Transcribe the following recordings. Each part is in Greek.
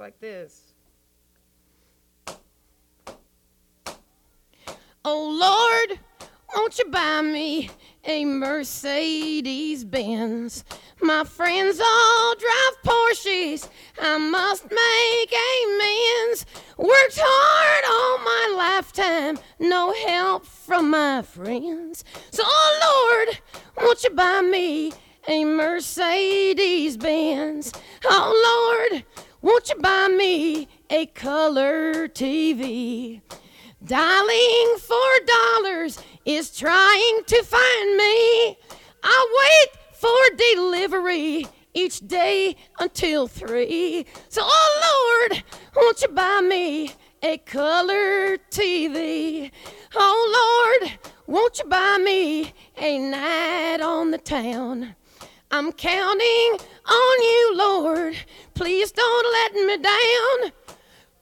Like this. Three. So, oh Lord, won't you buy me a color TV? Oh Lord, won't you buy me a night on the town? I'm counting on you, Lord. Please don't let me down.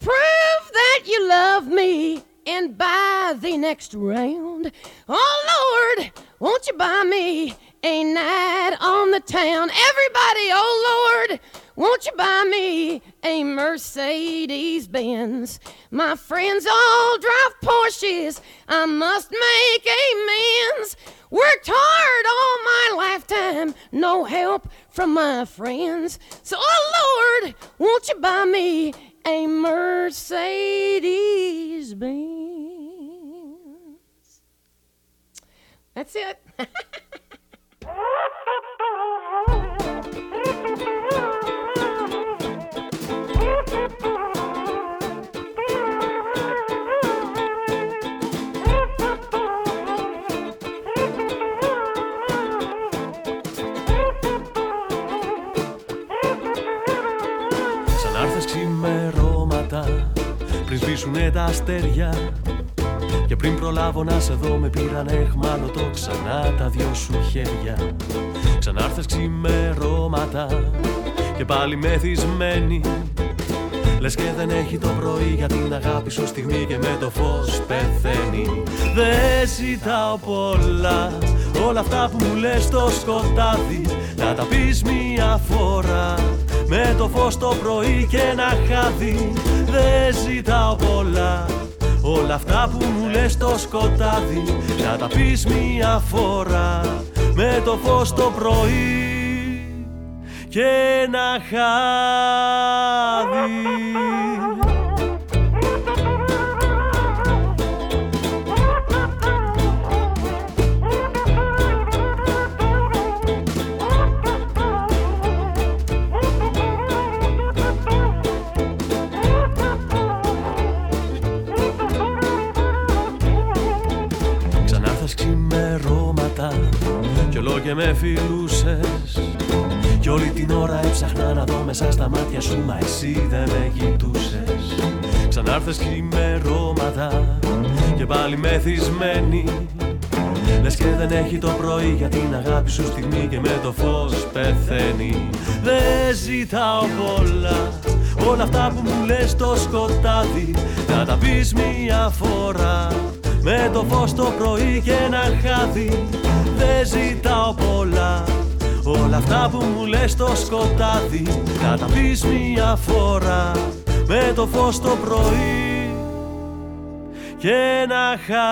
Prove that you love me and buy the next round. Oh, Lord, won't you buy me a night on the town? Everybody, oh, Lord, won't you buy me a Mercedes Benz? My friends all drive Porsches. I must make amends. Worked hard all my lifetime, no help from my friends. So, oh Lord, won't you buy me a Mercedes Benz? That's it. πριν σβήσουνε τα αστέρια. Και πριν προλάβω να σε δω με πήραν εχμάλωτο ξανά τα δυο σου χέρια. Ξανάρθες ξημερώματα και πάλι μεθυσμένη Λες και δεν έχει το πρωί για την αγάπη σου στιγμή και με το φως πεθαίνει. Δεν ζητάω πολλά όλα αυτά που μου λες στο σκοτάδι. Να τα πεις μια φορά με το φως το πρωί και ένα χάδι. Δεν ζητάω πολλά Όλα αυτά που μου λες στο σκοτάδι. Να τα πεις μια φορά Με το φως το πρωί Και ένα χάδι και με φιλούσες. Κι όλη την ώρα έψαχνα να δω μέσα στα μάτια σου Μα εσύ δεν με κοιτούσες Ξανάρθες ξημερώματα Και πάλι μεθυσμένη. Λες και δεν έχει το πρωί για την αγάπη σου στιγμή Και με το φως πεθαίνει. Δεν ζητάω πολλά Όλα αυτά που μου λες το σκοτάδι. Να τα πεις μια φορά με το φως το πρωί και ένα χάδι δεν ζητάω πολλά. Όλα αυτά που μου λες το σκοτάδι Να τα πεις μια φορά. Με το φως το πρωί Και ένα χάδι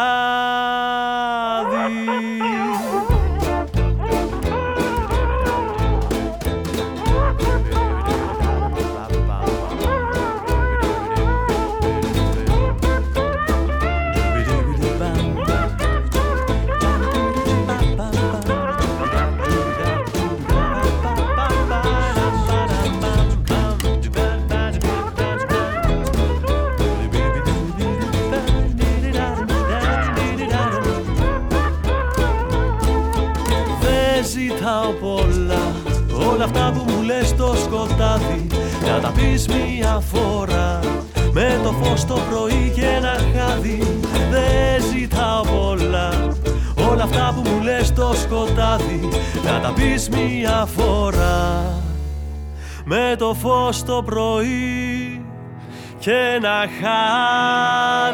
Να τα πεις μια φορά Με το φως το πρωί και ένα χάδι Δεν ζητάω πολλά. Όλα αυτά που μου λες το σκοτάδι Να τα πεις μια φορά. Με το φως το πρωί και ένα χάδι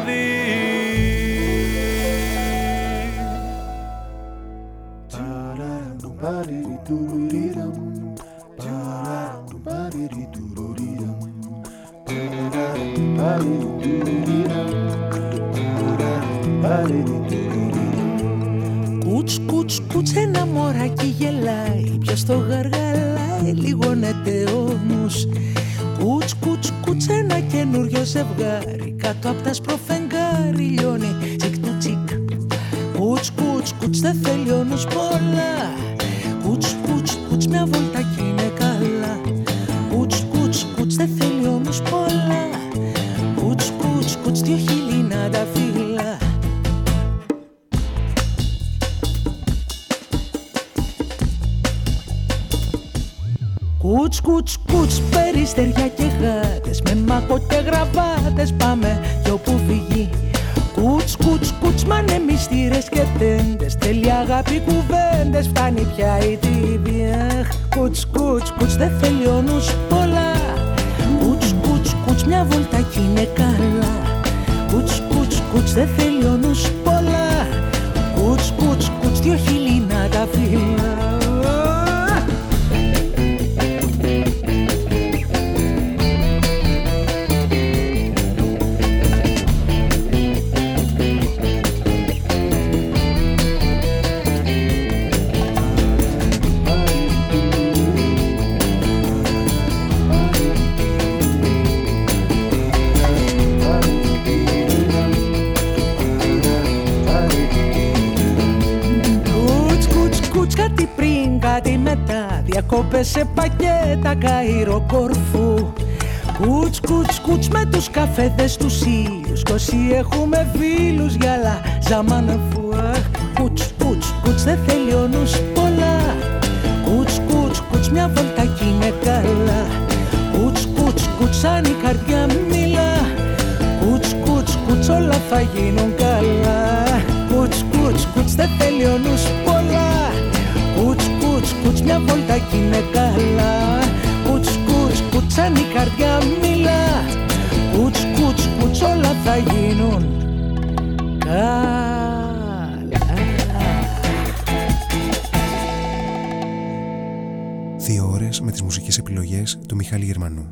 Κούτς, κούτς, κούτς ένα μωράκι γελάει Ποιος το γαργαλάει, λιγώνεται όμως. Κούτς, κούτς, κούτς ένα καινούριο ζευγάρι Κάτω απ' τα σπροφενγκάρι λιώνει. Τσικ του τσικ. Κούτς, κούτς, κούτς δεν θέλει όμως πολλά. Κούτς, κούτς, κούτς μια βόλτα κι είναι καλά. Κούτς, κούτς, κούτς δεν θέλει όμως πολλά να τα φύλλα Κούτς, κούτς, κούτς, περιστεριά και γάτες Με μάκο και γραβάτες πάμε κι όπου φυγεί Κούτς, κούτς, κούτς, μανεμιστήρες και τέντες Θέλει αγάπη κουβέντες, φτάνει πια η τύβη. Αχ, Κούτς, κούτς, κούτς, δεν θέλει ο νους πολλά. Κούτς, κούτς, κούτς, μια βόλτα κι είναι καλά Κούτς, κούτς, κούτς, δεν θέλει ο νους πολλά. Κούτς, κούτς, κούτς, δυο χείλη Διακόπες σε πακέτα, Καΐρο, Κορφού Κούτς, κούτς, κούτς με τους καφέδες τους ήλιους. Κι όσοι έχουμε φίλους γυαλά, ζαμάναφου Αχ, κούτς, κούτς, κούτς, δεν θέλει ο νους πολλά. Κούτς, κούτς, κούτς, μια βόλτα κι είναι καλά. Κούτς, κούτς, κούτς, σαν η καρδιά μιλά. Κούτς, κούτς, κούτς, όλα θα γίνουν καλά. Κούτς, κούτς, κούτς, δεν θέλει ο νους πολλά Κούτς, κούτς, κούτς, μια βόλτα κι είναι καλά. Κούτς, κούτς, κούτς, σαν η καρδιά μιλά. Κούτς, κούτς, κούτς, όλα θα γίνουν καλά. Δύο ώρες με τις μουσικές επιλογές του Μιχάλη Γερμανού.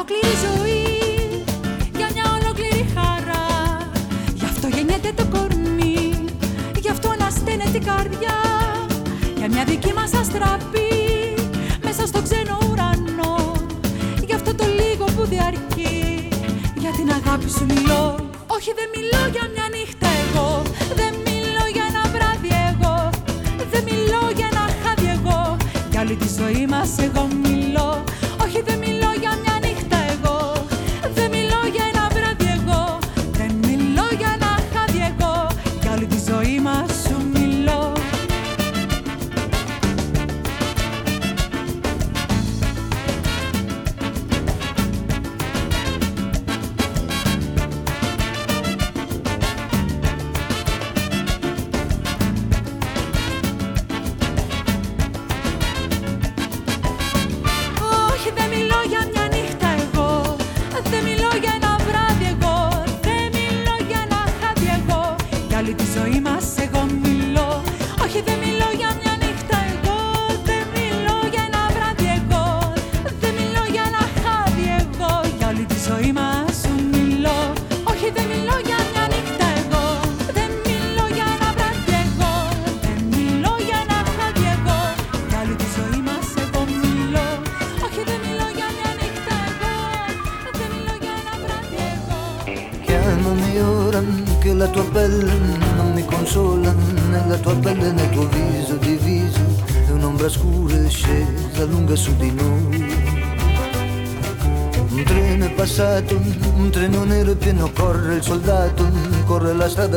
Ολόκληρη ζωή, για μια ολόκληρη χαρά. Γι' αυτό γεννιέται το κορμί, γι' αυτό να στένεται η καρδιά. Για μια δική μας αστραπή, μέσα στο ξένο ουρανό. Γι' αυτό το λίγο που τραγούδι αρκεί Για την αγάπη σου μιλώ. Όχι δεν μιλώ για μια νύχτα εγώ. Δεν μιλώ για ένα βράδυ εγώ. Δεν μιλώ για ένα χάδι εγώ. Για όλη τη ζωή μας εγώ μιλώ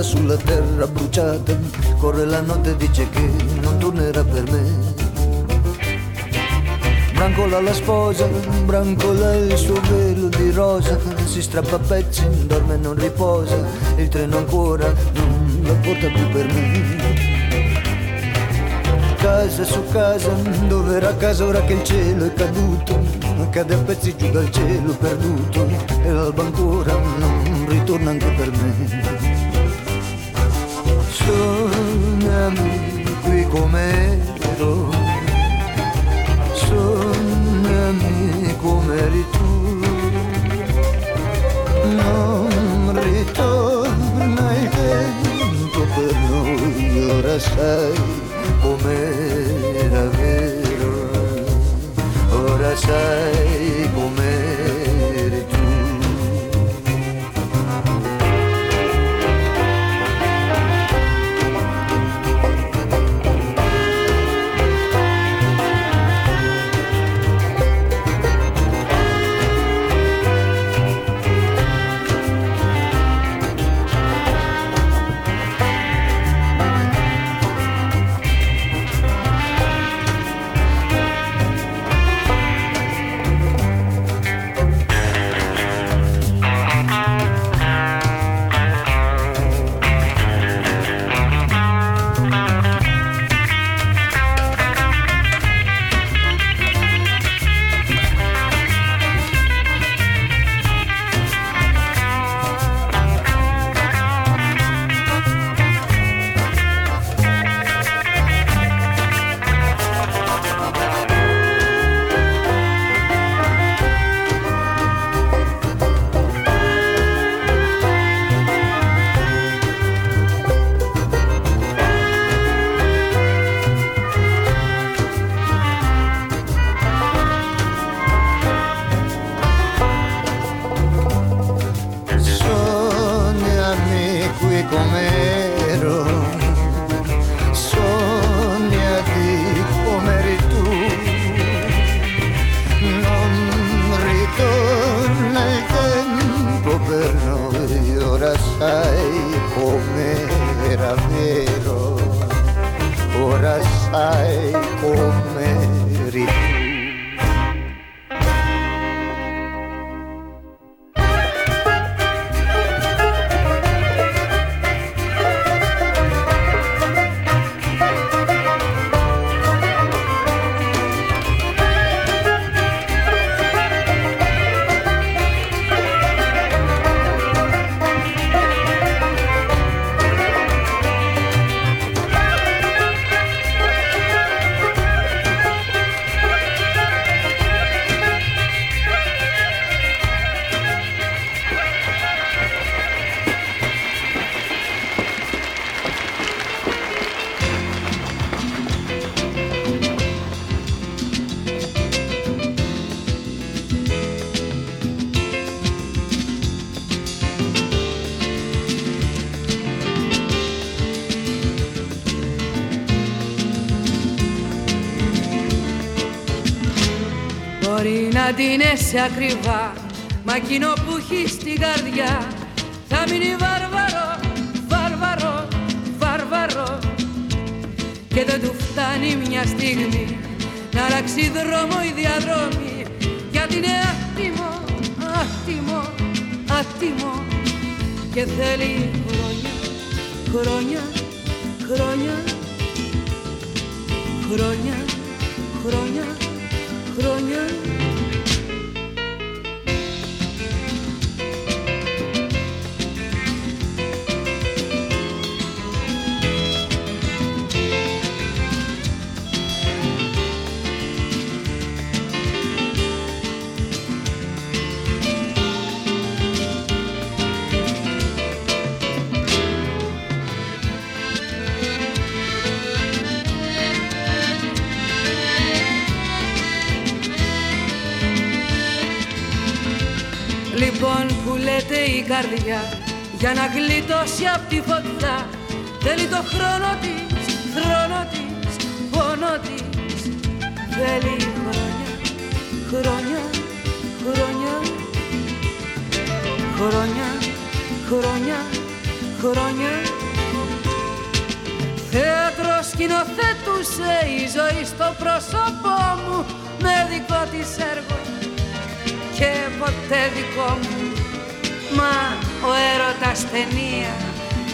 sulla terra bruciata, corre la notte e dice che non tornerà per me. Brancola la sposa, brancola il suo velo di rosa, si strappa a pezzi, dorme e non riposa, il treno ancora non lo porta più per me. Casa su casa, dove era casa ora che il cielo è caduto, cade a pezzi giù dal cielo perduto, e l'alba ancora non ritorna anche per me qui com'ero, sognami come eri tu, non ritorna il tempo per noi, ora sai com'era vero, ora sai Μπορεί να την σε ακριβά. Μα εκείνο που έχει στην καρδιά Θα μείνει βάρβαρο, βάρβαρο, βάρβαρο. Και δεν του φτάνει μια στιγμή Να αλλάξει δρόμο η διαδρόμη Γιατί είναι άτιμο, άτιμο, άτιμο. Και θέλει χρόνια, χρόνια, χρόνια Χρόνια, χρόνια, γλιτώσει απ' τη φωτιά. Θέλει το χρόνο της, χρόνο της, πόνο της. Θέλει χρόνια, χρόνια, χρόνια. Χρόνια, χρόνια, χρόνια. Θέατρος σκηνοθέτουσε η ζωή στο πρόσωπό μου με δικό της έργο. Και ποτέ δικό μου. Μα ο έρωτας ταινία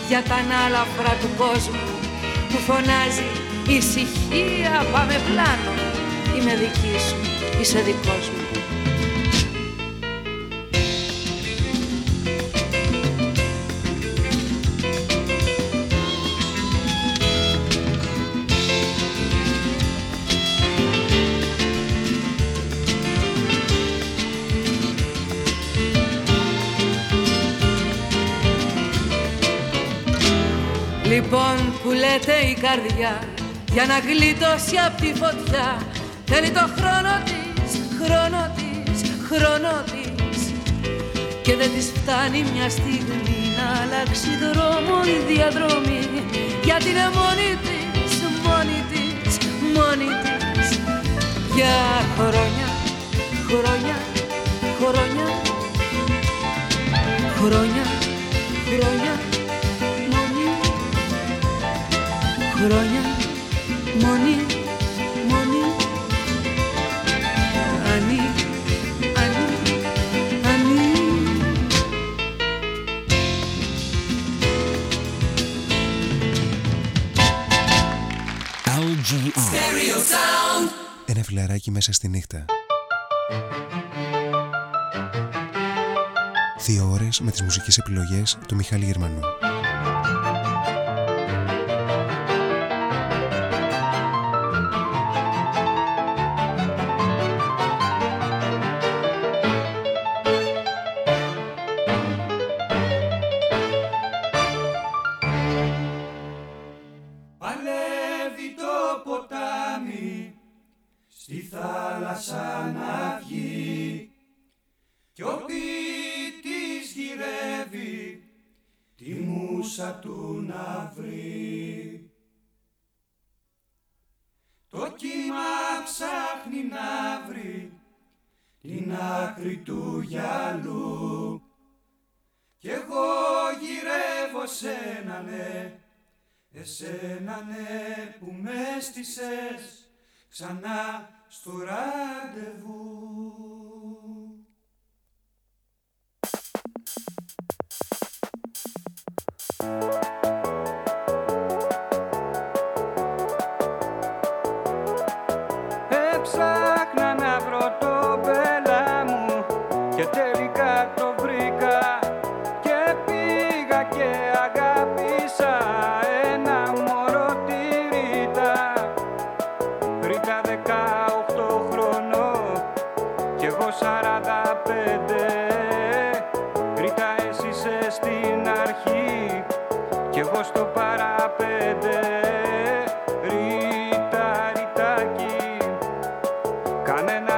για τα ανάλαφρα του κόσμου που φωνάζει ησυχία πάμε πλάνο είμαι δική σου, είσαι δικός μου Λοιπόν που λέτε η καρδιά για να γλιτώσει απ' τη φωτιά. Θέλει το χρόνο της, χρόνο της, χρόνο της. Και δεν της φτάνει μια στιγμή να αλλάξει δρόμο η διαδρομή. Γιατί είναι μόνη της, μόνη της, μόνη της. Για χρόνια, χρόνια, χρόνια, χρόνια, χρόνια χρόνια. Μόνη, μόνη. Ανή, Ανή, Ανή. Ένα φιλαράκι μέσα στη νύχτα. Δύο ώρες με τις μουσικές επιλογές του Μιχάλη Γερμανού கணன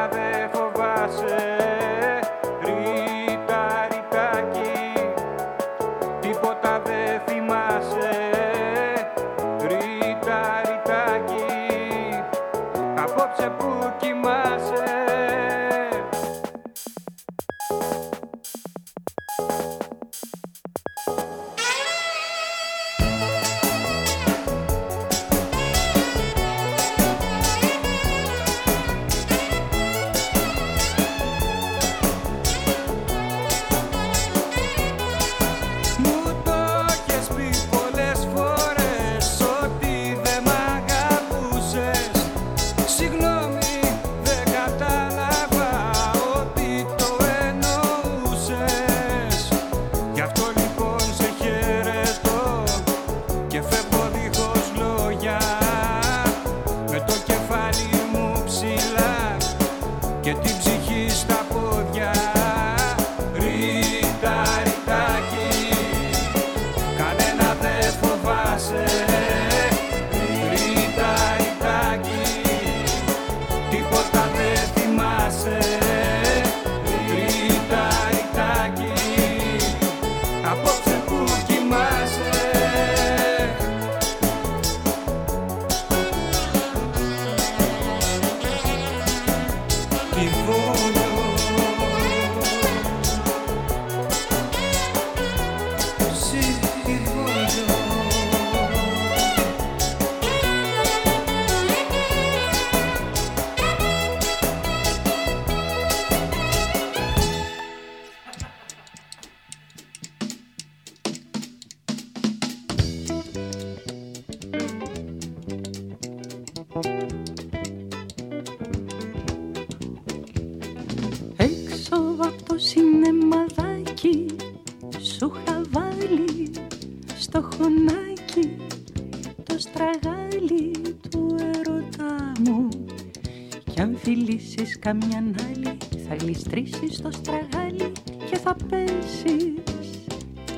καμιά άλλη θα ληστρήσεις το στραγάλι και θα πέσεις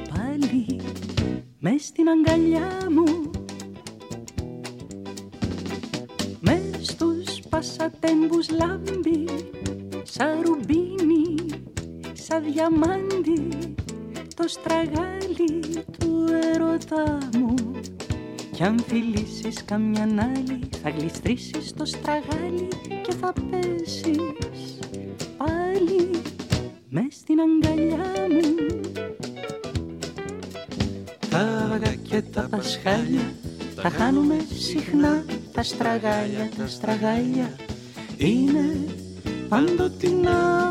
πάλι μες στην αγκαλιά μου. Μες στους πασατέμπους λάμπει σαν ρουμπίνι, σαν διαμάντι το στραγάλι του ερωτά μου. Κι αν φιλήσεις καμιανάλη, θα γλιστρήσεις το στραγάλι και θα πέσεις στραγάλια, τα στραγάλια είναι παντοτινά.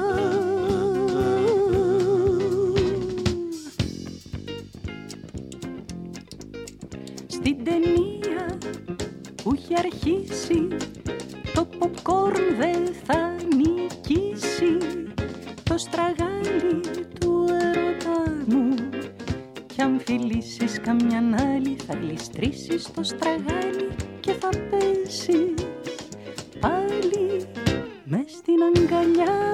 Γλιστρήσεις το στραγάλι και θα πέσεις πάλι μες στην αγκαλιά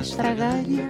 μου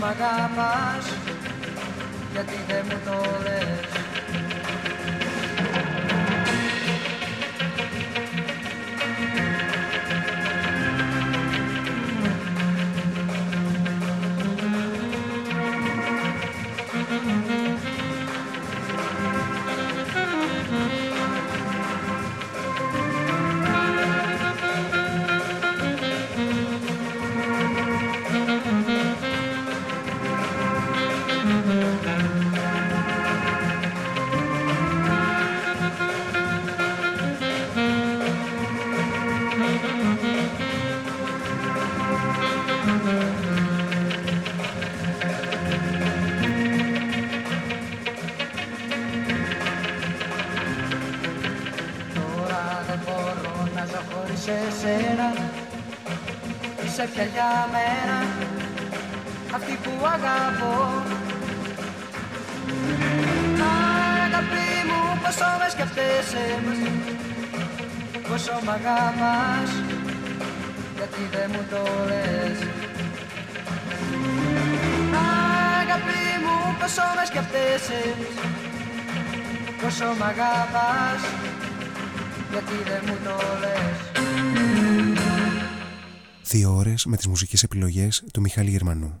μ' αγαπάς γιατί δεν μου το πόσο μ' γιατί δεν μου το λες. Μου πόσο με σκέφτεσαι πόσο μ' γιατί δεν μου το λες. Δύο ώρες με τις μουσικές επιλογές του Μιχάλη Γερμανού.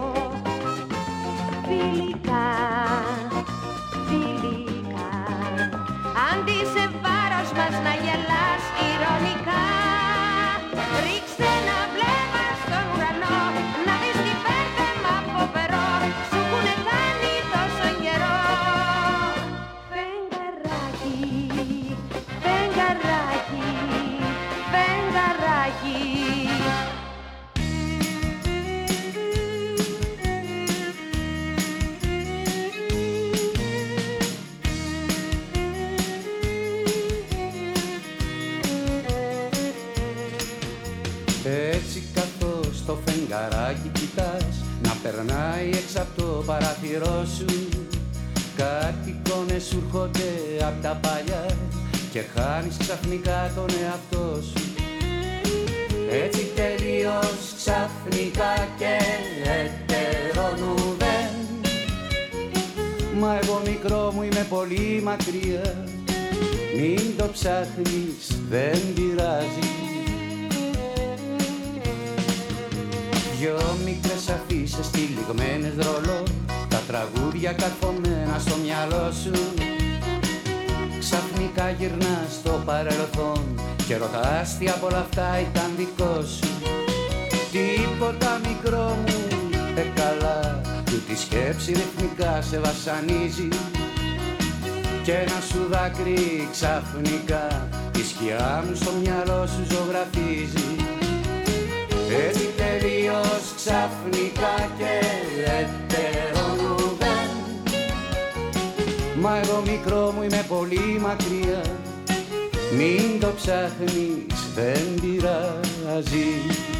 βασανίζει και ένα σου δάκρυ ξαφνικά τη σκιά μου στο μυαλό σου ζωγραφίζει. Έτσι τελείως ξαφνικά και ετερονούδεν Μα εγώ μικρό μου είμαι πολύ μακριά. Μην το ψάχνεις δεν πειράζει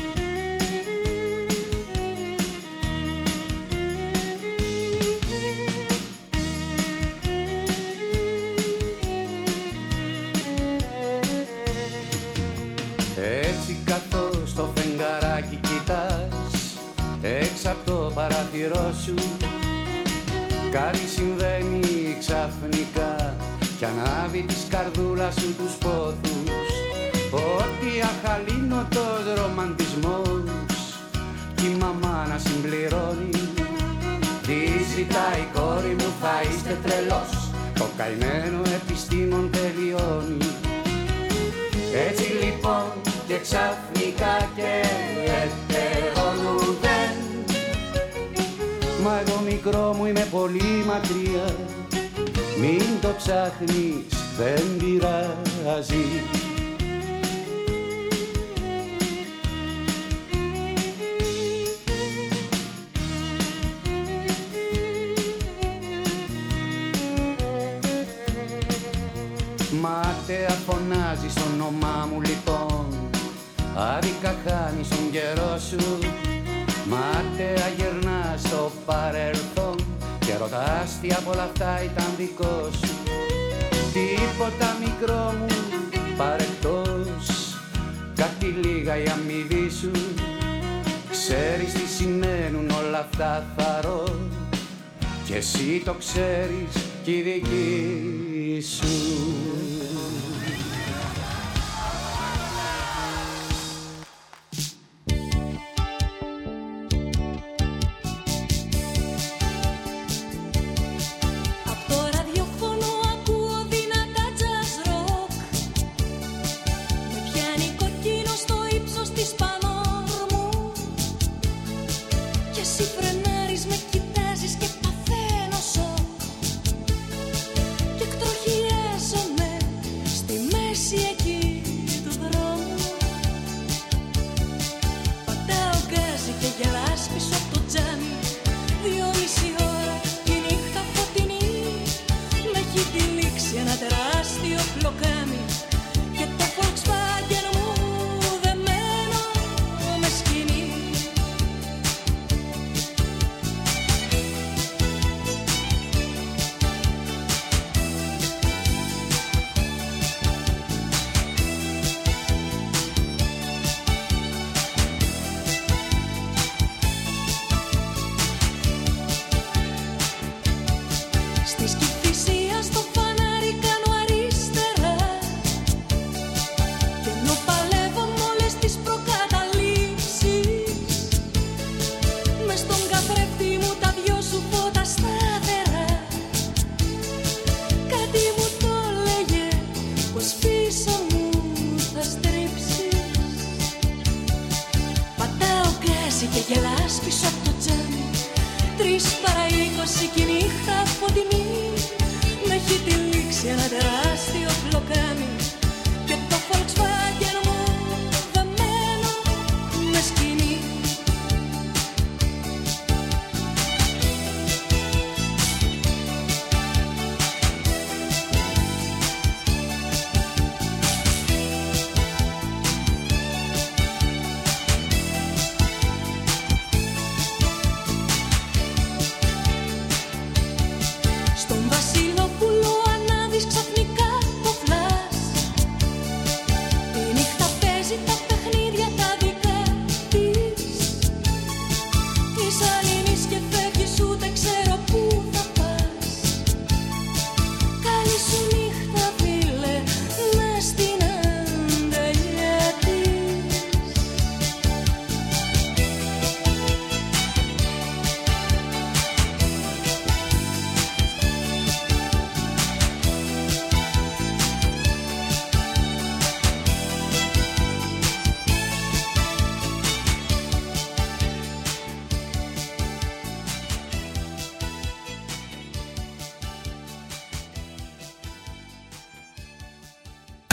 καρδούλα σου τους πόθους. Ότι αχαλήνοτος ρομαντισμός Κι η μαμά να συμπληρώνει. Τι ζητάει η κόρη μου θα είστε τρελός. Το καημένο επιστήμον τελειώνει. Έτσι λοιπόν και ξαφνικά και ετερονούδεν Μα εγώ μικρό μου είμαι πολύ μακριά. Μην το ψάχνεις δεν πειράζει. Μάταια φωνάζει στο όνομά μου λοιπόν. Άδικα χάνεις τον καιρό σου. Μάταια γυρνά στο παρελθόν. Και ρωτάς τι από όλα αυτά ήταν δικό σου Τίποτα μικρό μου παρεκτός. Κάτι λίγα η αμοιβή σου. Ξέρεις τι σημαίνουν όλα αυτά θαρώ. Και εσύ το ξέρεις κι η δική σου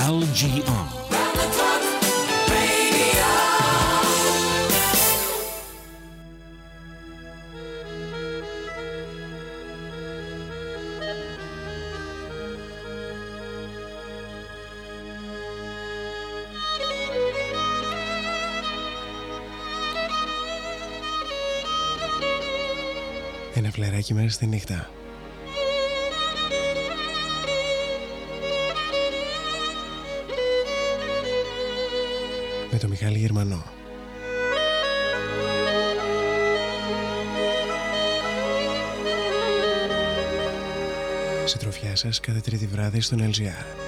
LGR. Ένα φλεράκι μέσα στη νύχτα. Με το Μιχάλη Γερμανό. Συντροφιά σας κάθε τρίτη βράδυ στον LGR.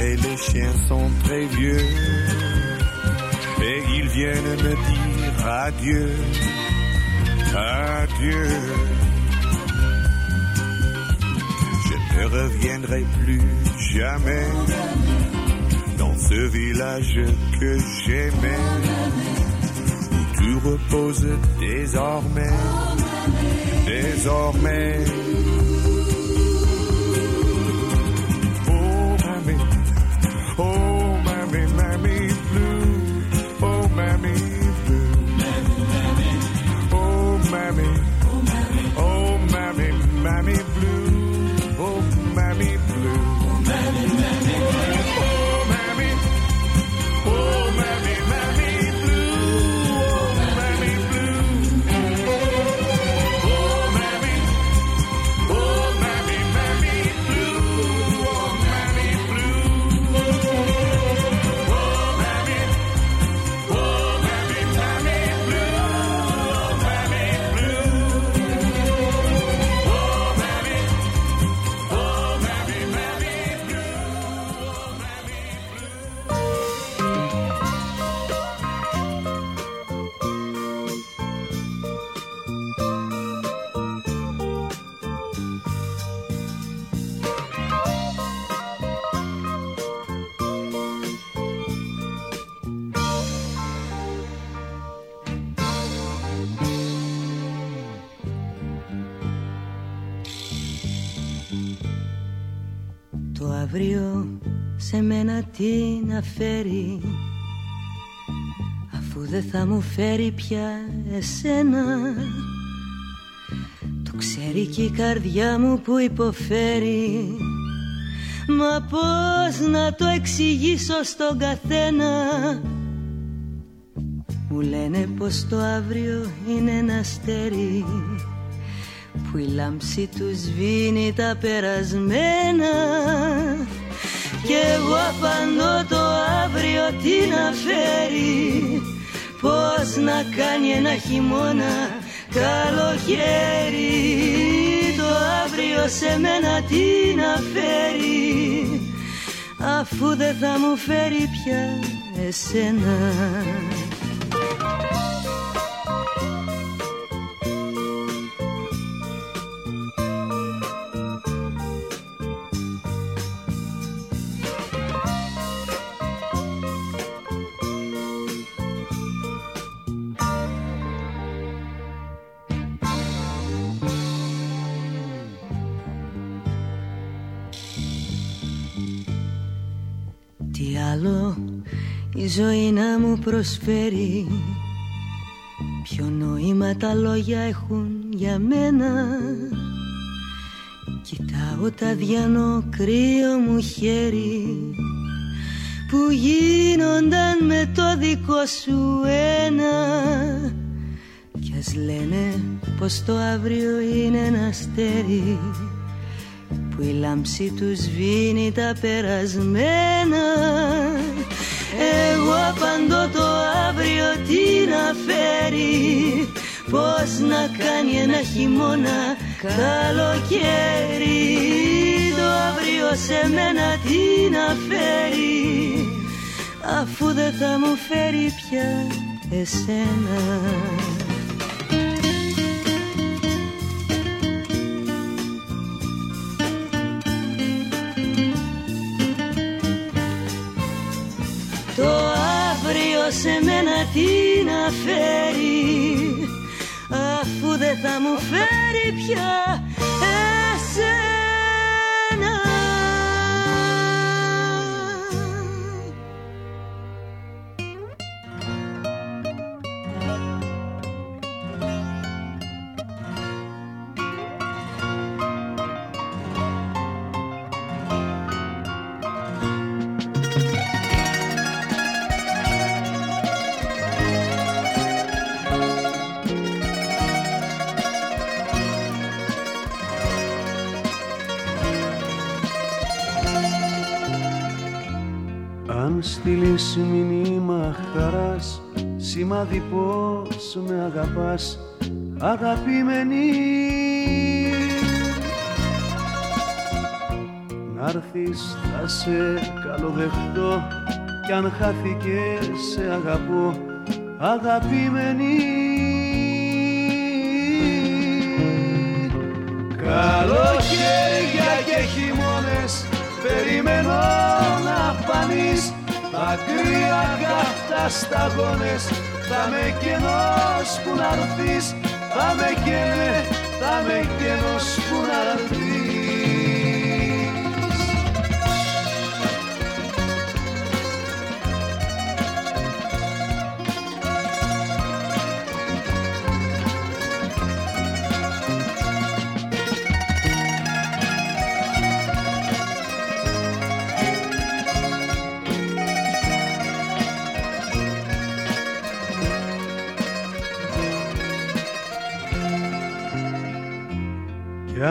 Et les chiens sont très vieux et ils viennent me dire adieu, adieu. Je ne reviendrai plus jamais dans ce village que j'aimais où tu reposes désormais, désormais. Τι να φέρει Αφού δεν θα μου φέρει πια εσένα. Το ξέρει και η καρδιά μου που υποφέρει. Μα πώς να το εξηγήσω στον καθένα; Μου λένε πως το αύριο είναι ένα αστέρι Που η λάμψη τους σβήνει τα περασμένα Κι εγώ απαντώ το αύριο τι να φέρει. Πώς να κάνει ένα χειμώνα καλοκαίρι αύριο σε μένα τι να φέρει. Αφού δεν θα μου φέρει πια εσένα η ζωή να μου προσφέρει. Ποιο νόημα τα λόγια έχουν για μένα. Κοιτάω τα διανό κρύο μου χέρι Που γίνονταν με το δικό σου ένα. Κι ας λένε πως το αύριο είναι ένα αστέρι Που η λάμψη τους σβήνει τα περασμένα. Εγώ απαντώ το αύριο τι να φέρει Πώς να κάνει ένα χειμώνα καλοκαίρι. Το αύριο σε μένα τι να φέρει Αφού δεν θα μου φέρει πια εσένα σε μένα τι να φέρει αφού δεν θα μου φέρει πια στείλεις μηνύμα χαράς σημάδι πως με αγαπάς αγαπημένη. Να'ρθεις θα σε καλοδεχτώ κι αν χάθηκες σε αγαπώ αγαπημένη. Καλοκαίρια και χειμώνες περιμένω να φανείς Μακριά καυτά σταγόνες Θα με κενός που να Θα με καίνε, θα με κενός που να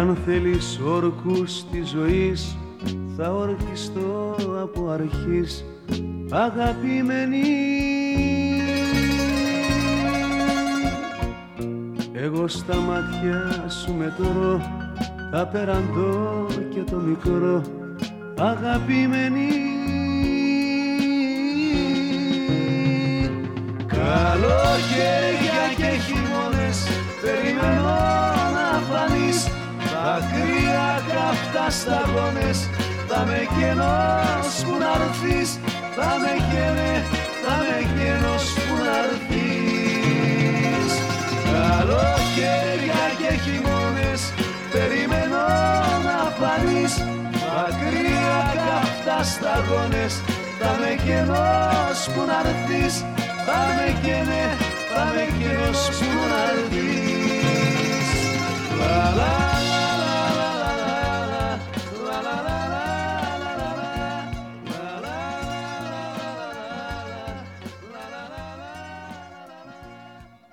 αν θέλεις όρκους της ζωής θα ορκιστώ από αρχής αγαπημένη. Εγώ στα μάτια σου μετρώ απεραντώ και το μικρό αγαπημένη. Καλοκαίρια και χειμώνες περιμένω Ακραία καυτά σταγόνες Θα με κενός που να Θα με καίνε, θα με κενός που να Καλοκαίρια και χειμώνες Περιμένω να φανείς. Ακραία καυτά σταγόνες Θα με κενός που να έρθεις Θα με κενέ, θα με κενός που να έρθεις. Λα λα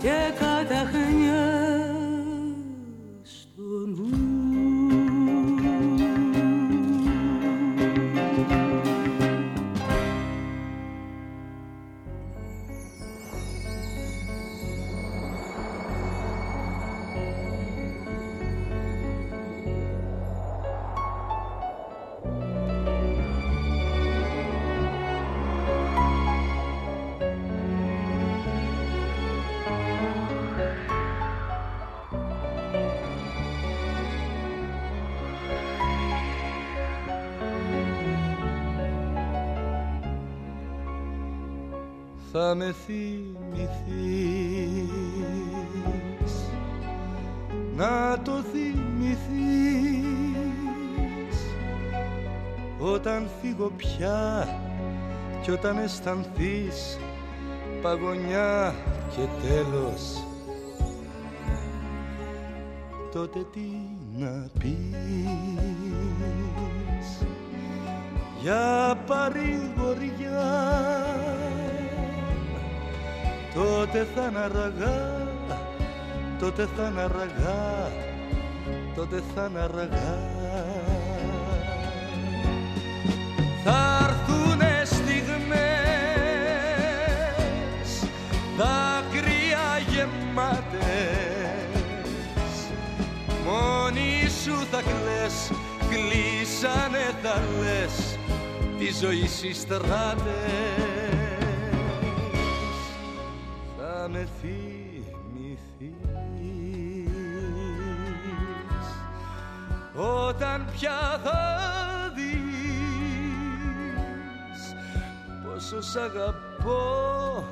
και καταχνιά πια. Κι όταν αισθανθείς παγωνιά και τέλος τότε τι να πεις. Για παρηγοριά τότε θα είναι αργά, τότε θα είναι αργά τότε θα είναι αργά Θα έρθουνε στιγμές δάκρυα γεμάτες. Μόνη σου θα κλαις, κλείσανε τα λες τη ζωή οι στράτες θα με θυμηθείς. Όταν πια θα πόσο σ' αγαπώ.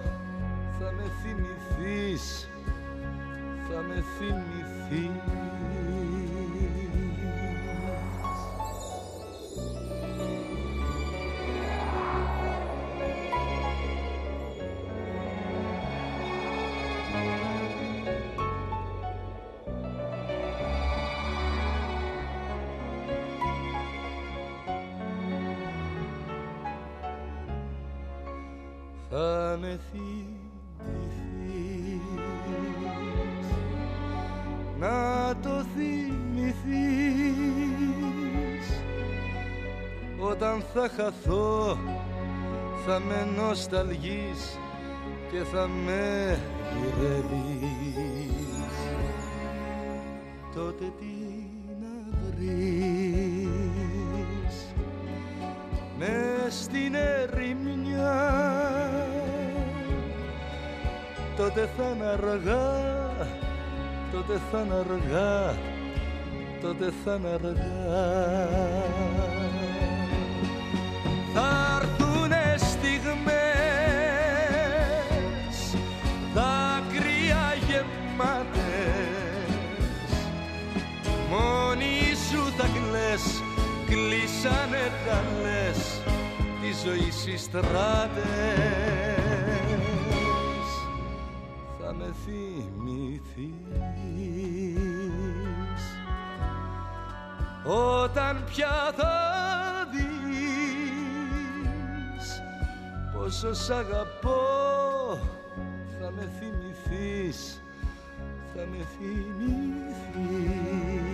Θα με θυμηθείς. Θα με θυμηθείς θα χαθώ θα με νοσταλγείς και θα με γυρεύεις τότε τι να βρεις μες στην ερημιά τότε θα είναι αργά, τότε θα είναι αργά, τότε θα είναι αργά. Κλείσανε τα λες, τη ζωή στις στράτες. Θα με θυμηθείς. Όταν πια θα δεις πόσο σ' αγαπώ θα με θυμηθείς θα με θυμηθείς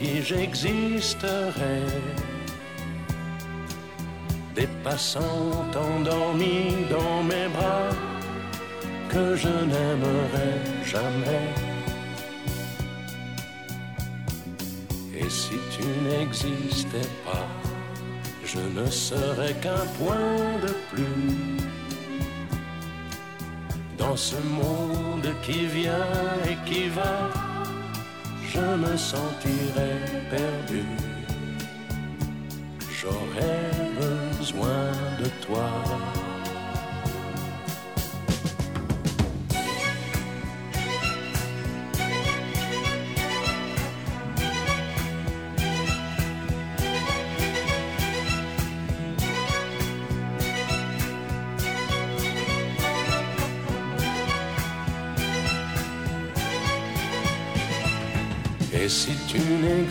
qui j'existerais. Des passants endormis dans mes bras que je n'aimerais jamais si tu n'existais pas, je ne serais qu'un point de plus dans ce monde qui vient et qui va. Je me sentirais perdu. J'aurais besoin de toi.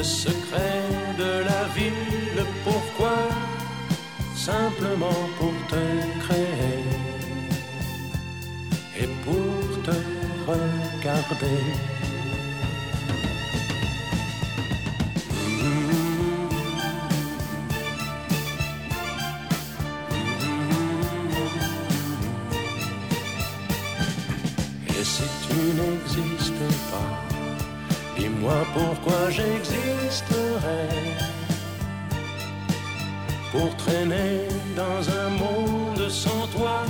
Le secret de la vie, le pourquoi, simplement pour te créer et pour te regarder? Pourquoi j'existerais. Pour traîner dans un monde sans toi,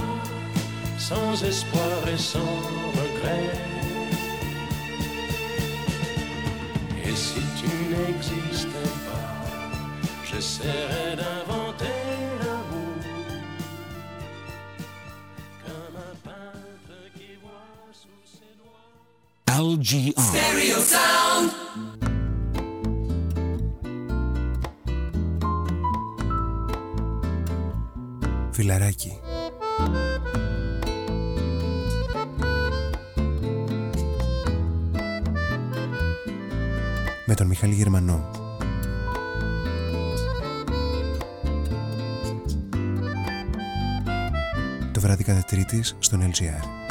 sans espoir et sans regret. Et si tu n'existais pas, j'essaierais d'inventer LGR. Stereo Sound. Φιλαράκι. Με τον Μιχάλη Γερμανό. Το βράδυ κάθε Τρίτης στον LGR.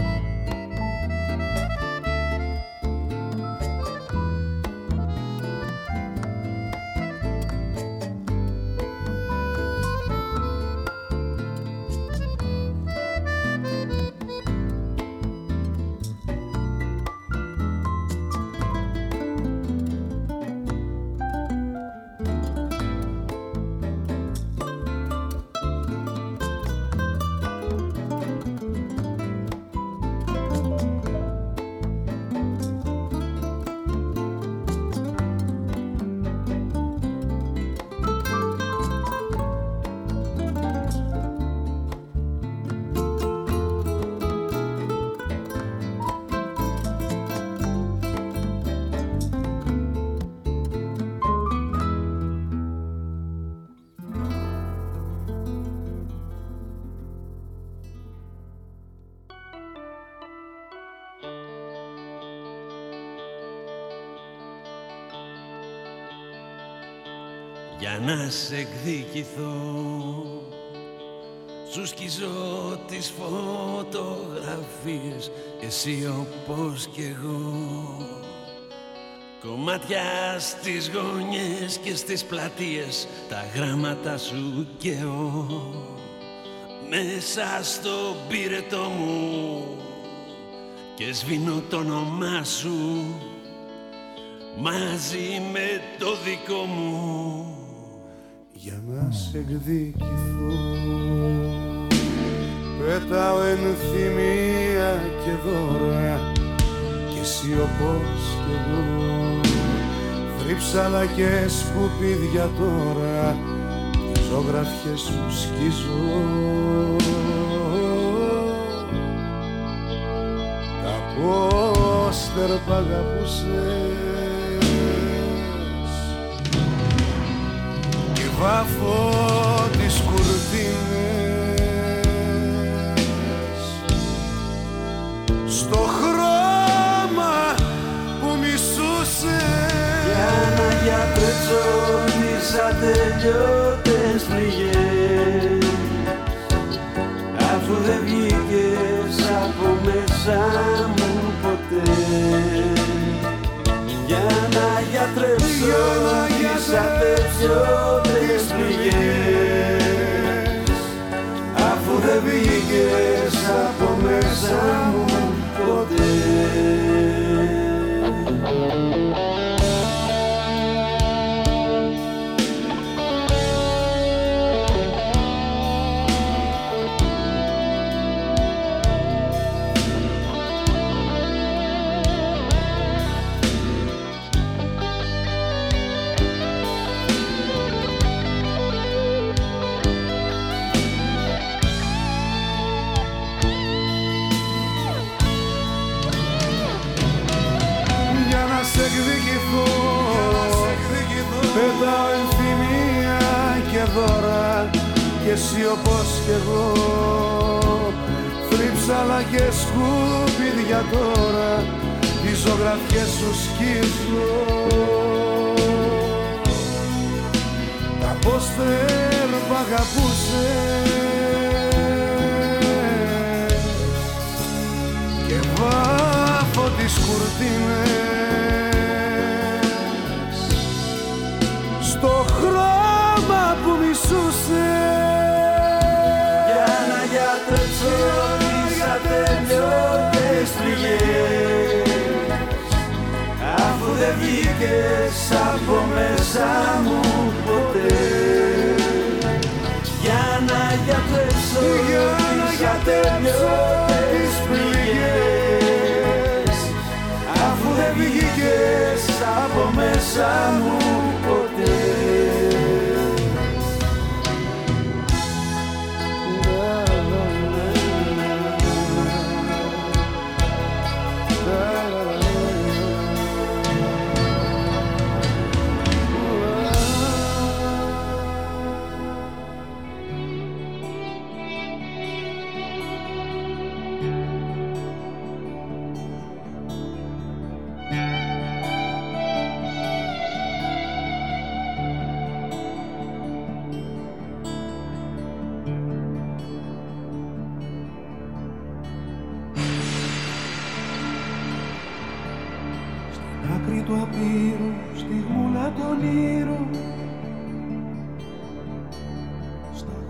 Στις γωνιές και στις πλατείες Τα γράμματα σου και εγώ. Μέσα στο πύρετο μου Και σβήνω το όνομά σου Μαζί με το δικό μου. Για να σε εκδικηθώ Πέταω ενθυμία και δώρα κι εσύ όπως κι εγώ Θρύψαλα και σκουπίδια τώρα τις ζωγραφιές σου σκίζω. Τα πόστερ που αγαπούσες βάφω τις κουρτίνες για να γιατρέψω τις ατελειώτες πληγές αφού δεν βγήκες από μέσα μου ποτέ. Για να γιατρέψω τις ατελειώτες πληγές αφού δεν βγήκες από μέσα μου ποτέ και εσύ όπως κι εγώ. Θρύψαλα και σκουπίδια τώρα. Τις ζωγραφιές σου σκίζω τα πόστερ που και βάφω τις κουρτίνες. Στο χρώμα που μισούσες ατελειώτες πληγές αφού δεν βγήκες από μέσα μου ποτέ. Για να γιατρέψω τις ατελειώτες πληγές. Αφού δεν βγήκες από μέσα μου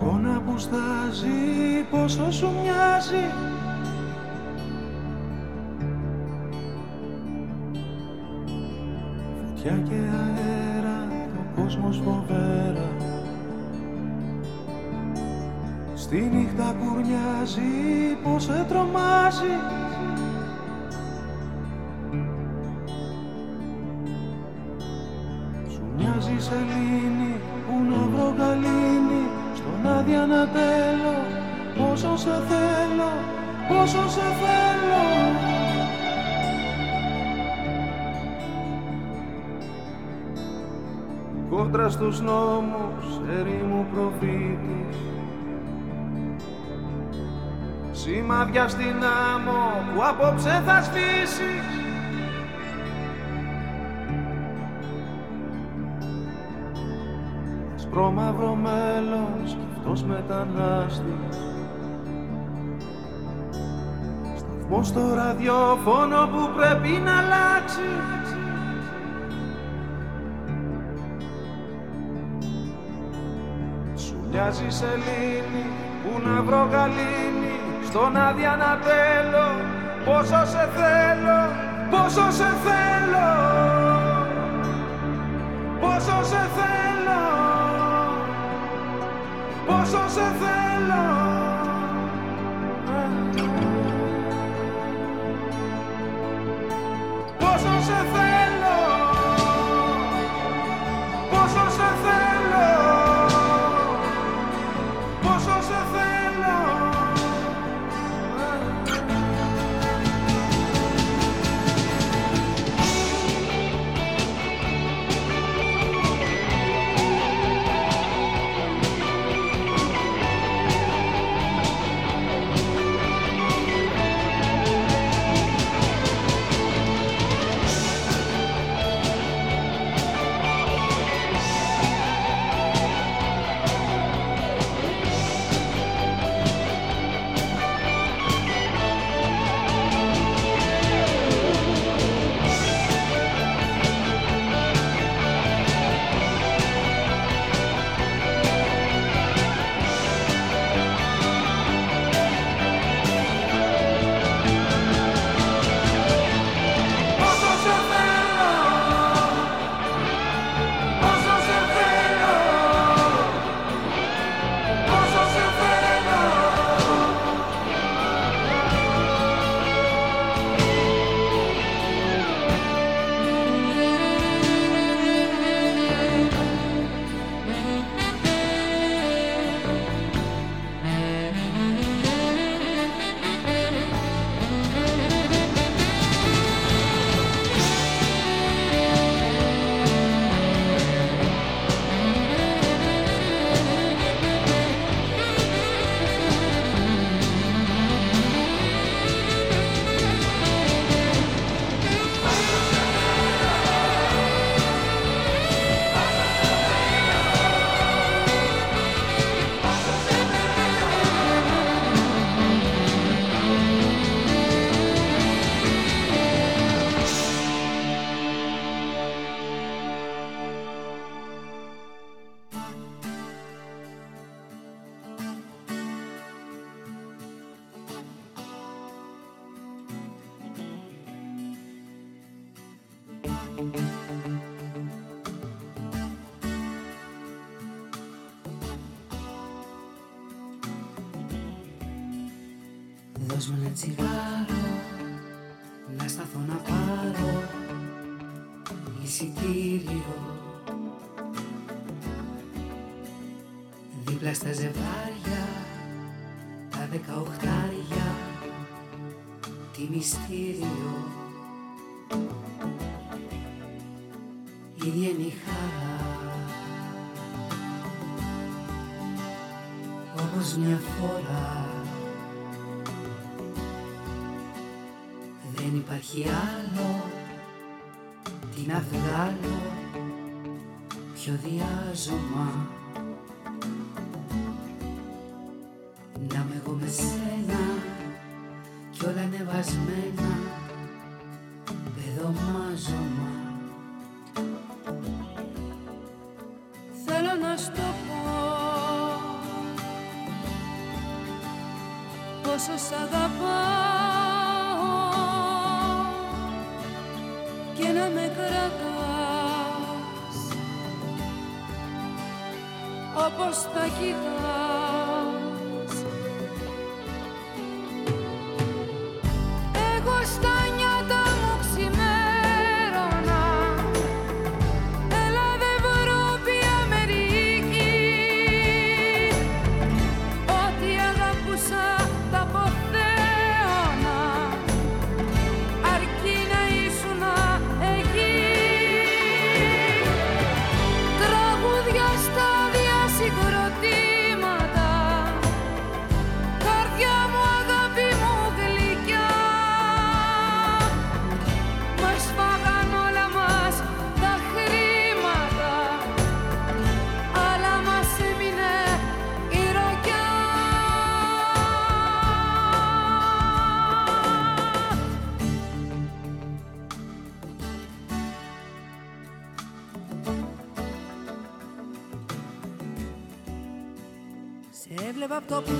εικόνα που στάζει πόσο σου μοιάζει. Φωτιά και αέρα, το κόσμος φοβέρα Στη νύχτα κουρνιάζει πως σε τρομάζει. Στους νόμους ερήμου προφήτης. Σημάδια στην άμμο που απόψε θα σβήσεις. Σπρώμαυρο μέλλον σκεφτός μετανάστης Σταθμός στο ραδιόφωνο που πρέπει να αλλάξει. Μοιάζει σελήνη που να βρω γαλήνη στον άδεια να θέλω πόσο σε θέλω, πόσο σε θέλω. Πόσο σε θέλω πόσο σε θέλω πόσο σ' αγαπάω. Και να με κρατάς. Όπως τα κύτταρα top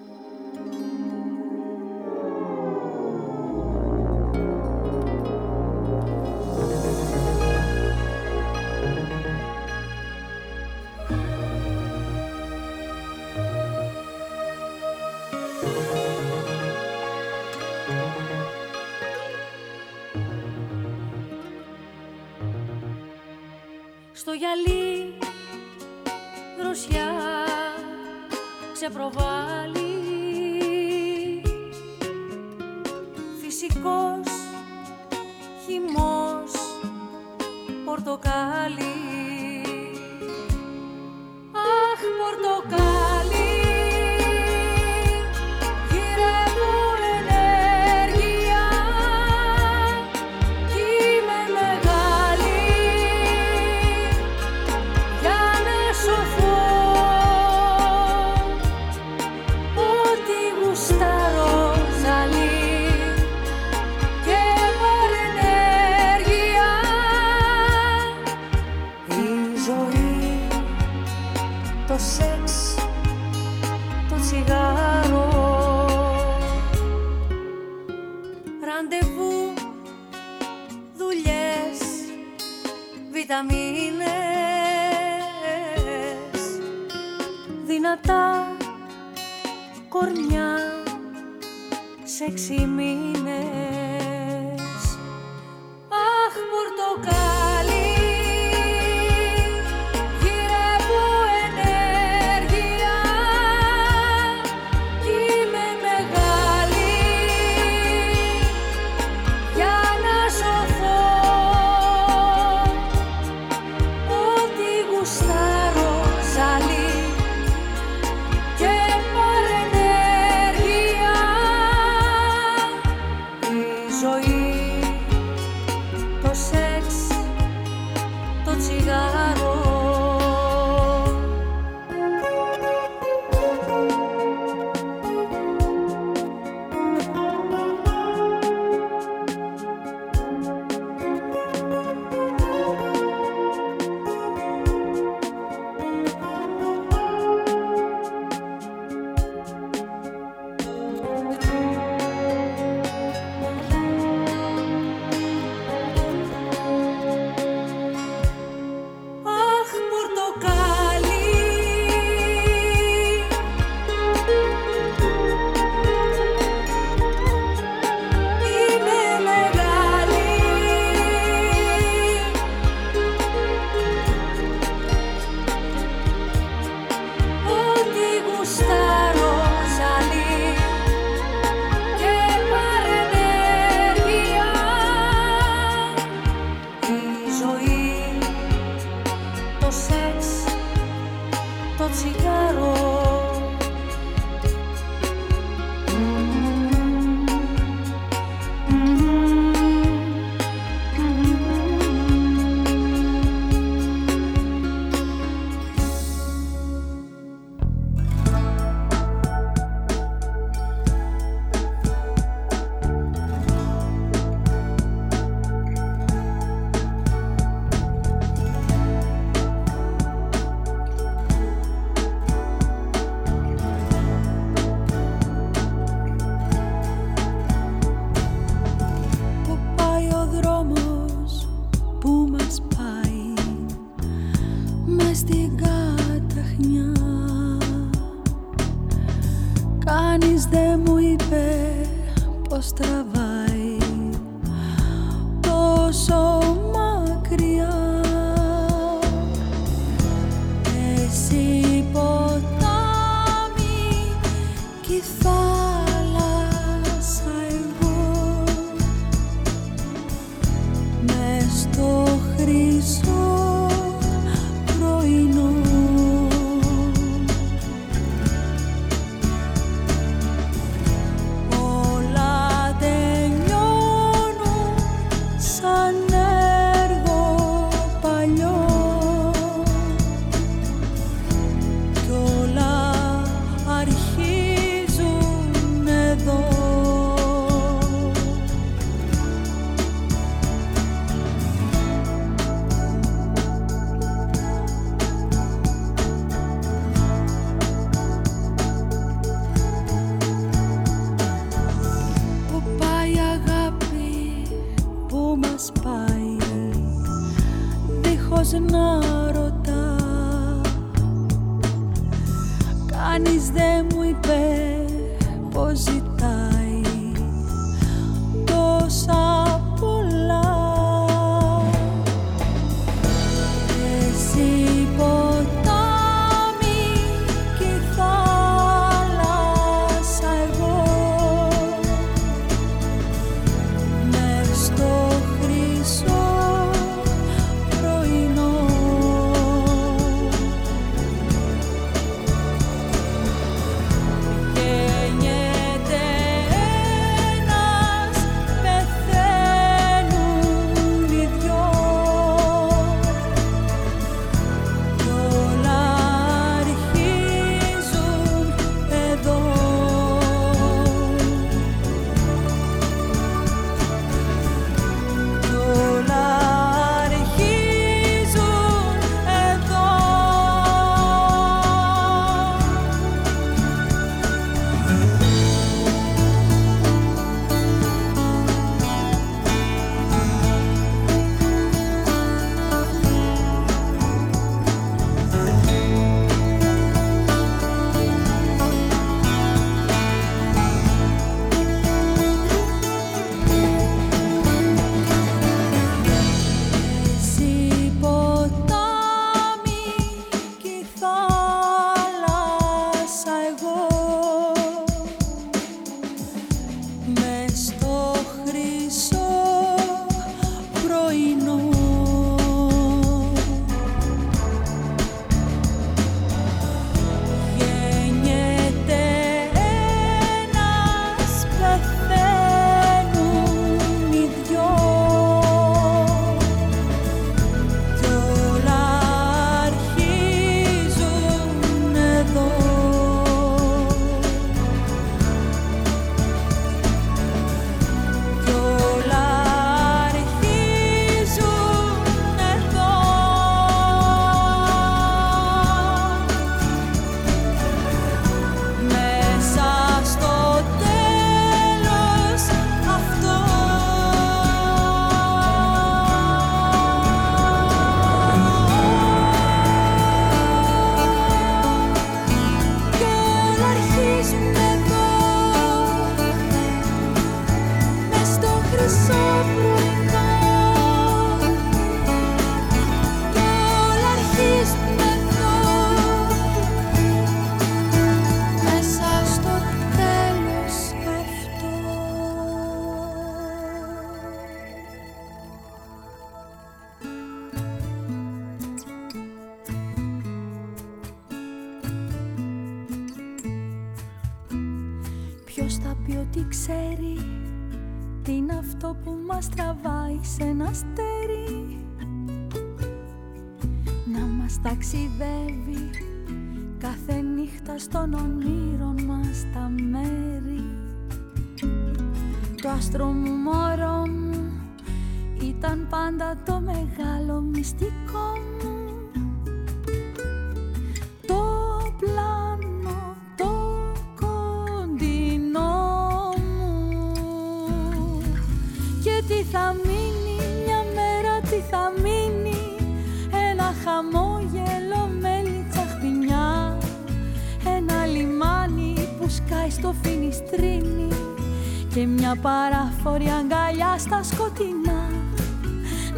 Σκοτεινά.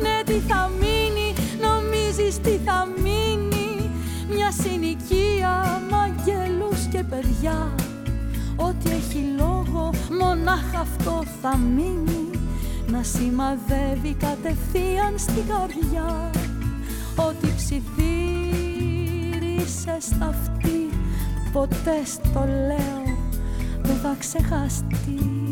Ναι τι θα μείνει, νομίζεις τι θα μείνει. Μια συνοικία μ' αγγέλους και παιδιά. Ό,τι έχει λόγο μονάχα αυτό θα μείνει. Να σημαδεύει κατευθείαν στην καρδιά. Ό,τι ψιθύρισες στα αυτή Ποτέ στο λέω δεν θα ξεχαστεί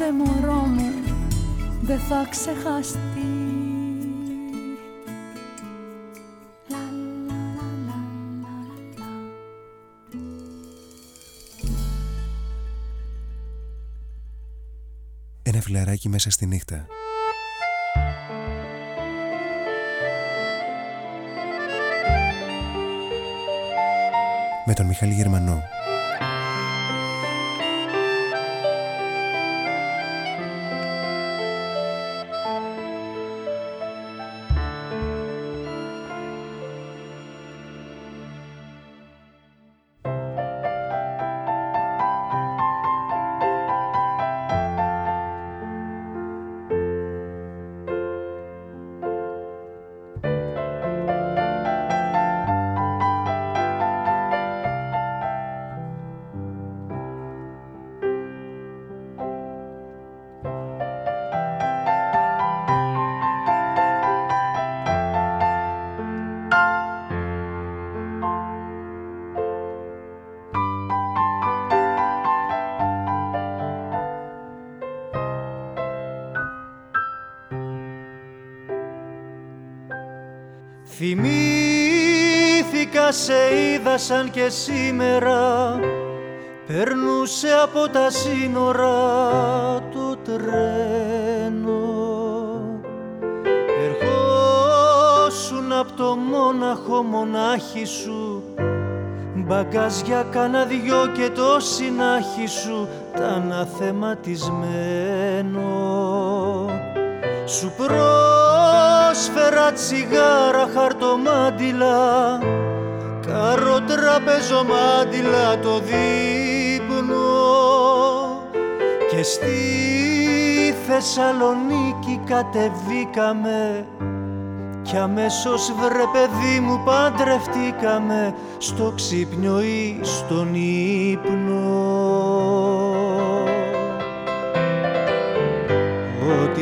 Ποτέ μωρό μου δεν θα ξεχαστεί Ένα φιλαράκι μέσα στη νύχτα. Με τον Μιχάλη Γερμανό. Θυμήθηκα σε είδα σαν και σήμερα. Περνούσε από τα σύνορα το τρένο. Ερχόσουν από το μόναχο μονάχη σου. Μπαγκάζια κάνα δυο και το συνάχη σου. Τα αναθεματισμένο. Σου πρόσφερα τσιγάρα χαρτομάτιλα καροτραπέζο μάντιλα το δείπνο και στη Θεσσαλονίκη κατεβήκαμε κι αμέσως βρε παιδί μου παντρευτήκαμε στο ξύπνιο ή στον ύπνο.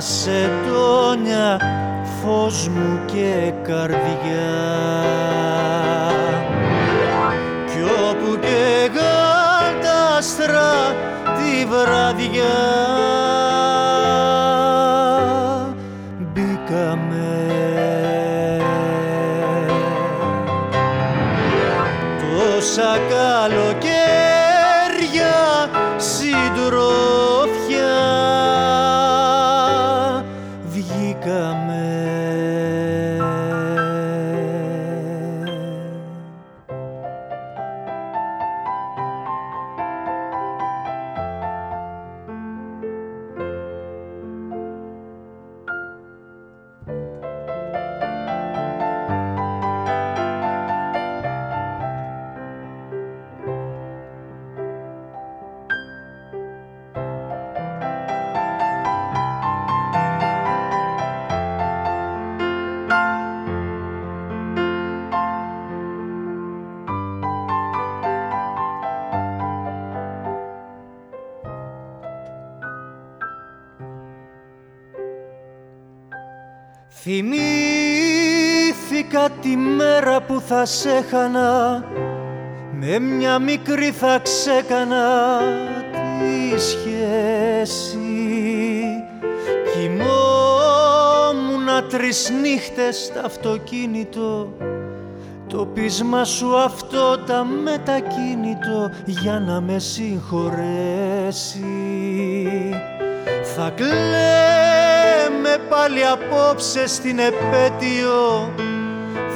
σετόνια φως μου και καρδιά. Κι όπου και τα άστρα τη βραδιά θα σε χανα με μια μικρή θα ξέκανα τη σχέση. Κοιμόμουνα τρεις νύχτες στο αυτοκίνητο το πείσμα σου αυτό τα μετακίνητο για να με συγχωρέσει. Θα κλαίμε πάλι απόψε στην επέτειο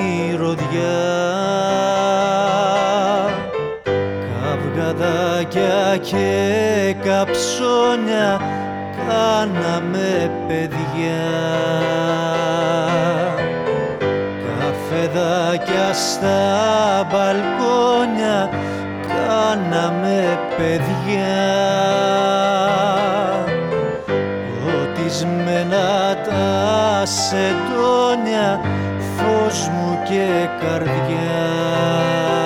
μυρωδιά. Καυγαδάκια και καψόνια κάναμε παιδιά. Καφεδάκια στα μπαλκόνια κάναμε παιδιά. Ποτισμένα τα σεντόνια φως μου και καρδιά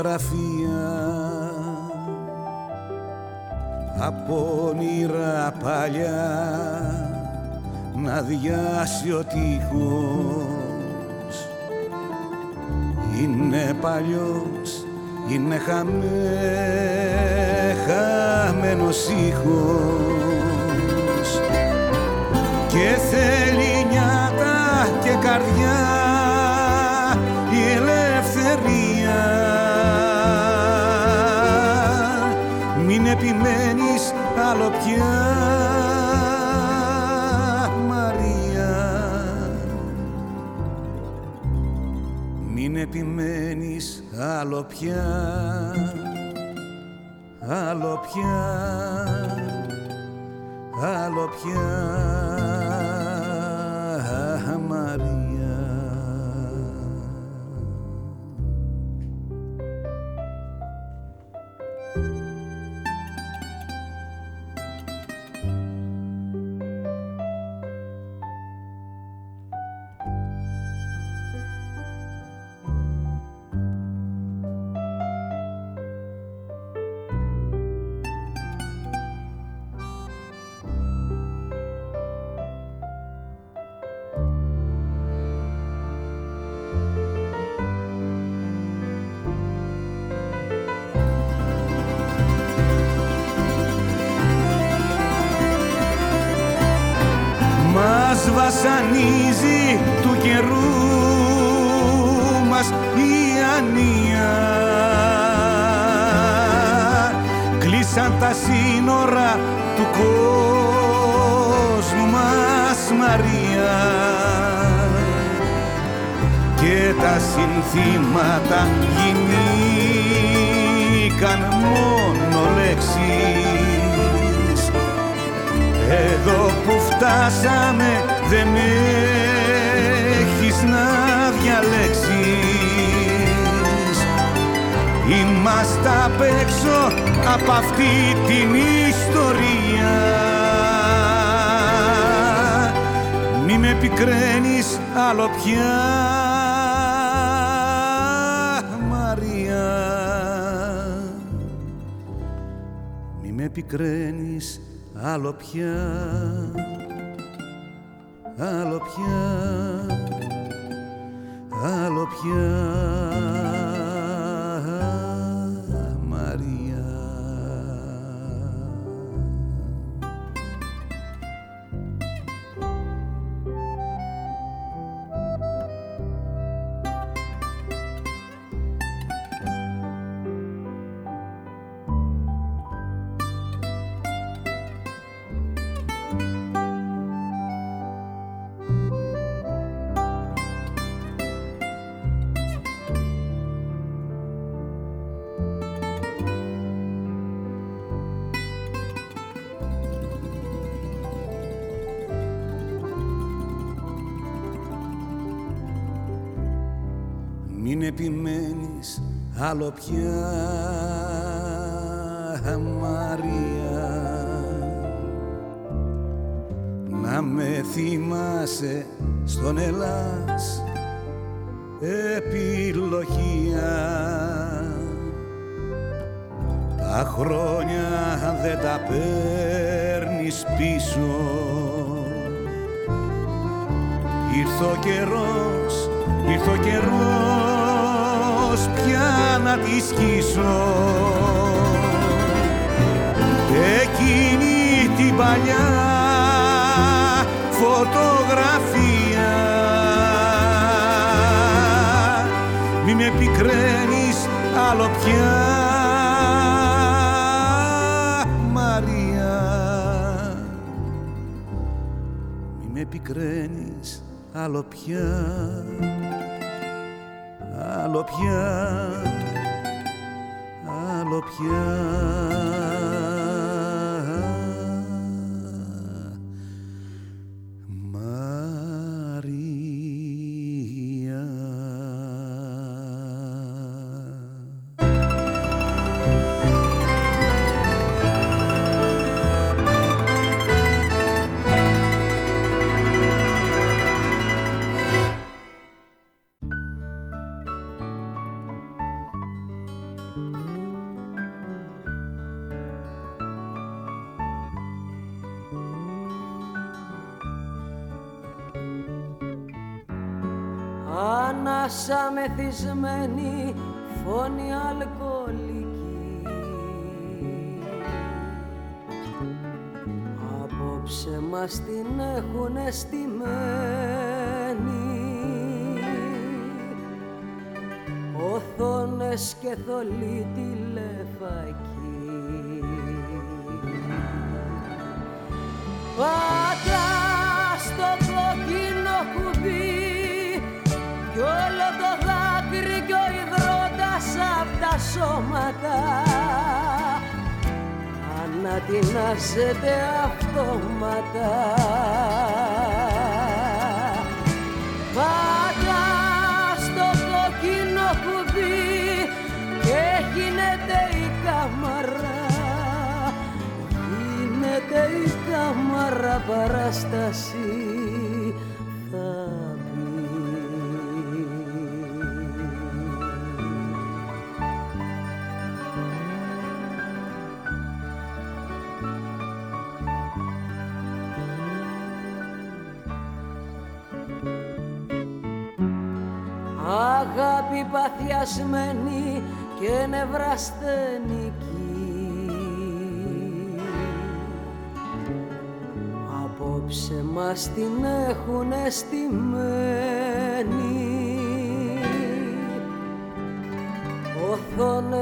φωτογραφία. Από όνειρα παλιά να διάσει ο τείχος. Είναι παλιός είναι χαμέ, χαμένος ήχος. Και θέλει νιάτα και καρδιά επιμένεις άλλο πια. Μαρία. Μην επιμένεις άλλο πια. Άλλο πια. Άλλο πια Μη με πικραίνεις άλλο πια άλλο πια Μαρία Να με θυμάσαι στον Ελλάς επιλογία. Τα χρόνια δεν τα παίρνεις πίσω. Ήρθε ο καιρός, ήρθε ο καιρός πια να τη σκίσω. Εκείνη την παλιά φωτογραφία. Μη με πικραίνεις άλλο πια Μαρία. Μη με πικραίνεις άλλο πια άλλο πια. Άλλο πια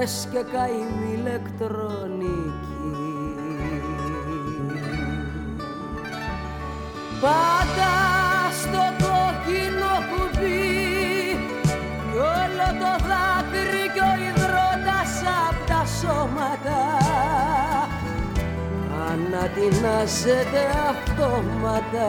λες και καημή ηλεκτρονική. Πάντα στο κόκκινο κουμπί κι όλο το δάκρυ κι ο υδρότας απ' τα σώματα. Ανατινάζεται αυτόματα.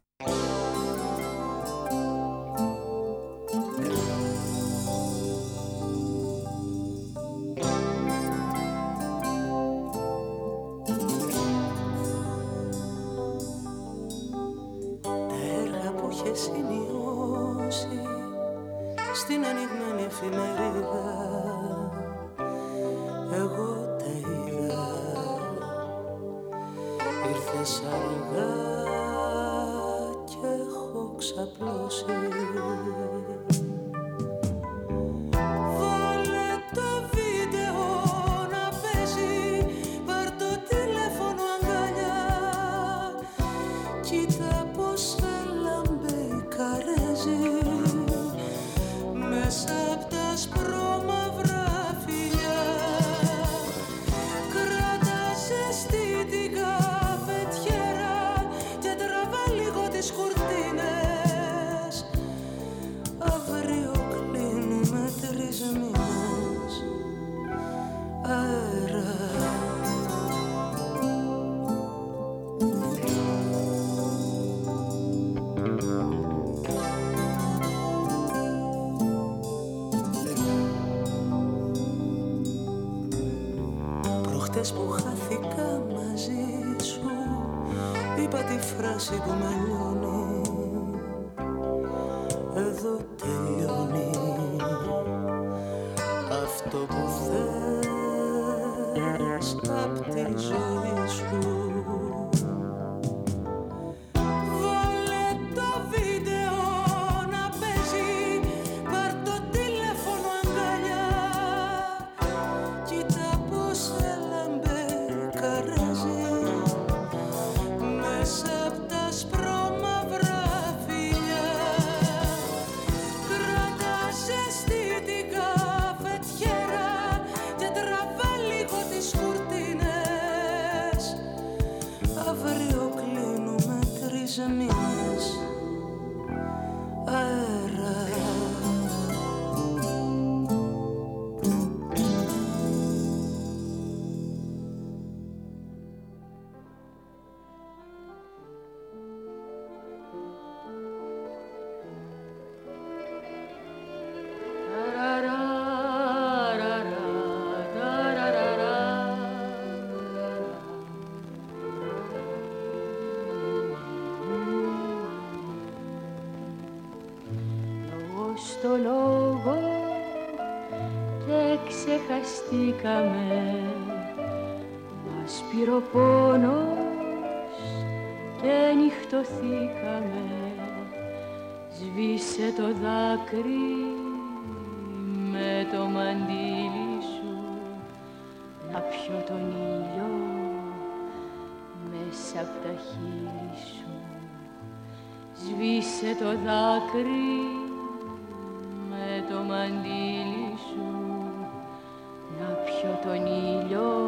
otoñillo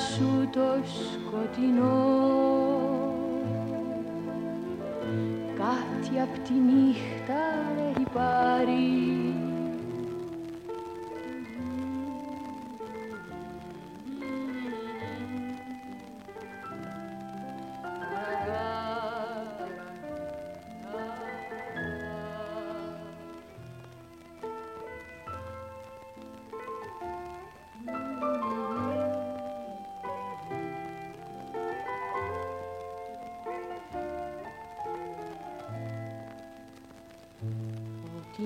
σου το σκοτεινό. Κάτι απ' τη νύχτα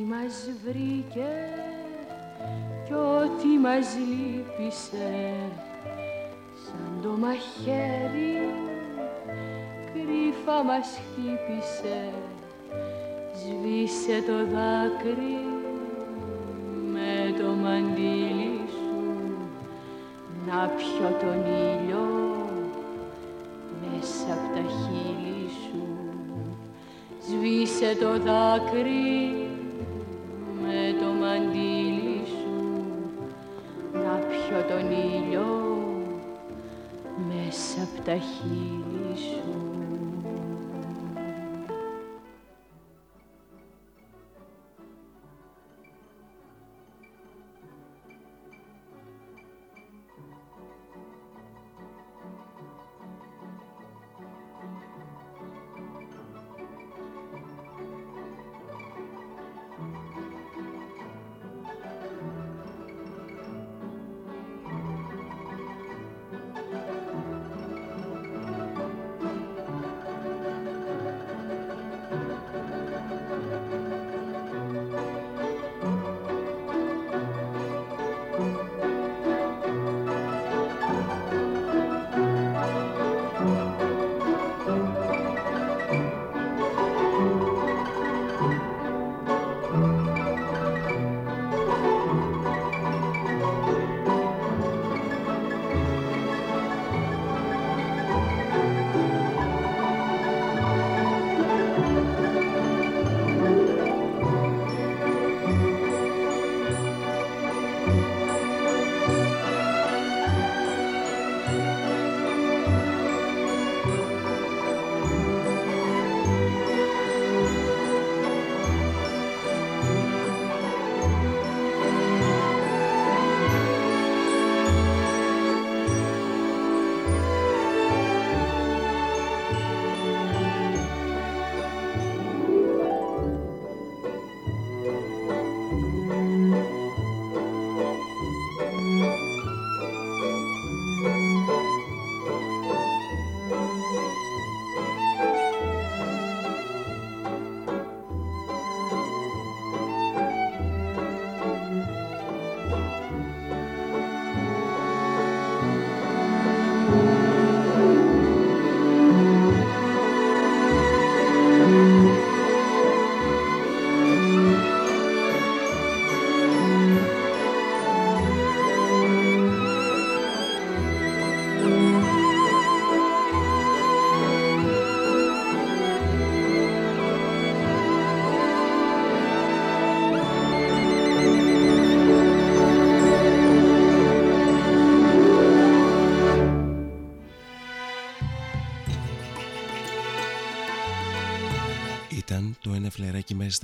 μας βρήκε και ό,τι μας λύπησε. Σαν το μαχαίρι κρύφα μας χτύπησε σβήσε το δάκρυ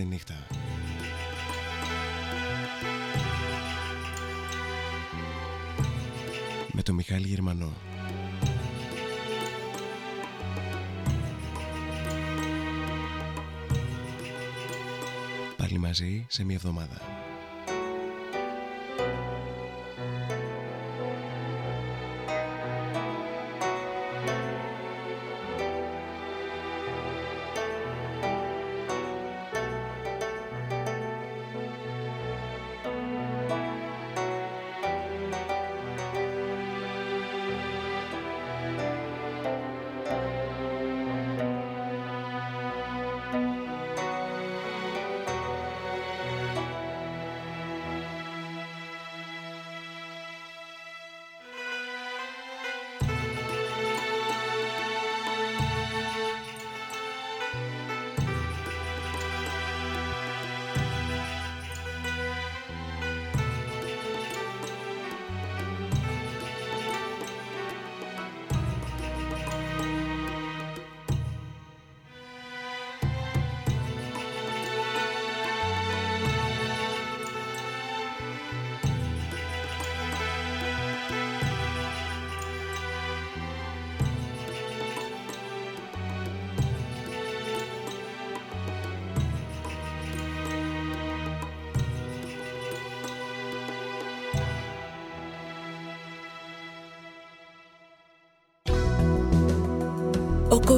στη νύχτα. Με τον Μιχάλη Γερμανό. Πάλι μαζί σε μια εβδομάδα.